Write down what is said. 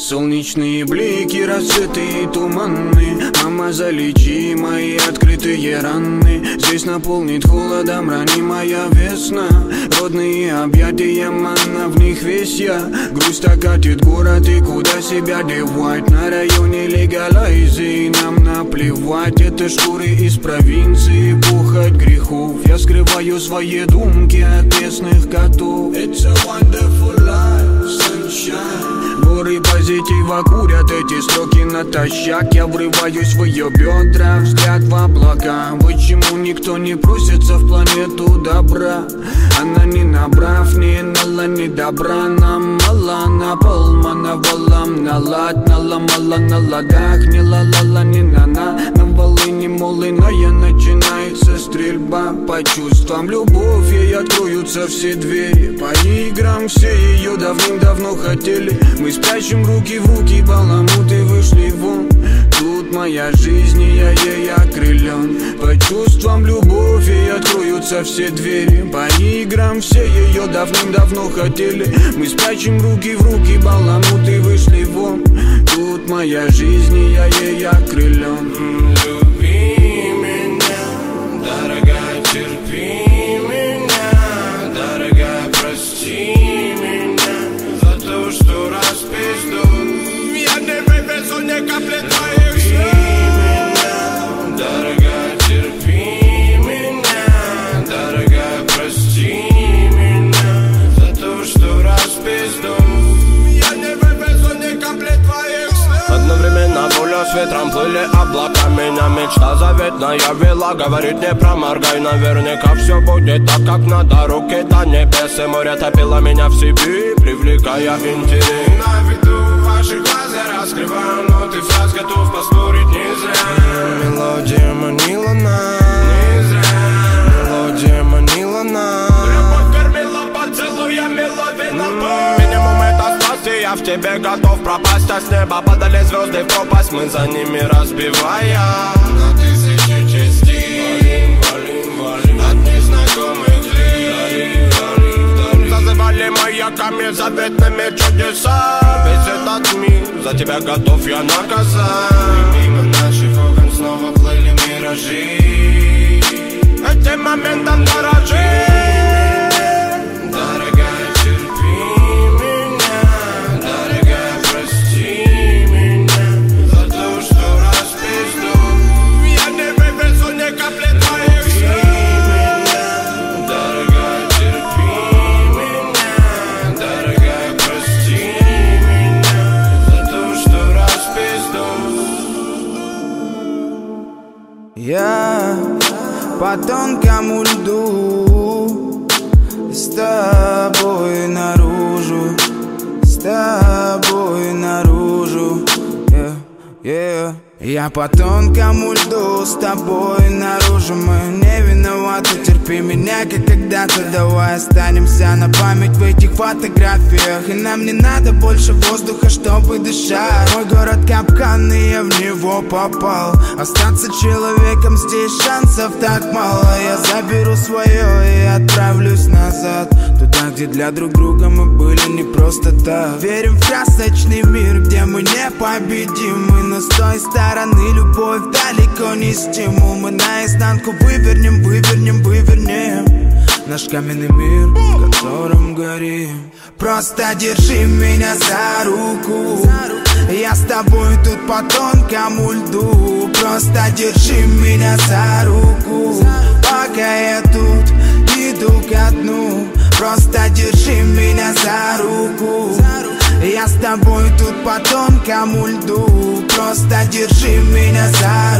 Солнечные блики, рассветы и туманны. Мама, залечи мои открытые раны. Здесь наполнит холодом ранимая весна. Родные объятия, манна, в них весь я. Грусть окатит город и куда себя девать? На районе легалайзы нам наплевать. Это шкуры из провинции, пухать грехов. Я скрываю свои думки от местных котов. It's a wonderful life, позитива курят эти строки натощак. Я врываюсь в ее бедра, взгляд в облака. Почему никто не просится в планету добра? Она не набрав, не нала, не добра. Нам мало, на полмана валам Налад, наломала на ладах Не ла-ла-ла, не на-на На волыне молыная начинается стрельба По чувствам. Любовь ей откроются все двери. По играм все ее давным-давно хотели. Мы спрячем руки в руки, баламуты вышли вон. Тут моя жизнь, и я ей окрылен. По чувствам любовь ей откроются все двери. По играм все ее давным-давно хотели. Мы спрячем руки в руки, баламуты вышли вон. Тут моя жизнь, и я ей окрылен Одновременно воля с ветром плыли облака Меня мечта заветная вела. Говорит не проморгай. Наверняка все будет так, как надо. Руки до небес и море топило меня в себе Привлекая интерес. На виду ваших глаз я раскрываю Но ты фраз готов поспорить не зря. Мелодия манила нас Не зря. Мелодия манила нас Любовь кормила поцелуями лавина Минимум это страсти, я в тебе готов пропасть. А с неба падали звезды в пропасть Мы за ними разбивая. На тысячи частей. Зазывали маяками заветными чудеса Мир за тебя готов я наказать мимо наших окон снова плыли миражи Этим моментом дорожи Я по тонкому льду по тонкому льду с тобой наружу. Мы не виноваты, терпи меня, как когда-то. Давай останемся на память в этих фотографиях. И нам не надо больше воздуха, чтобы дышать. Мой город капкан, и я в него попал. Остаться человеком здесь шансов так мало. Я заберу свое и отправлюсь назад. Туда, где для друг друга мы были не просто так. Верим в красочный мир, где мы непобедимы. Но с той стороны любовь далеко не стимул. Мы наизнанку вывернем, вывернем, вывернем Наш каменный мир, в котором горим. Просто держи меня за руку. Я с тобой тут по тонкому льду. Просто держи меня за руку. Пока я тут тобой тут по тонкому льду. Просто держи меня за руку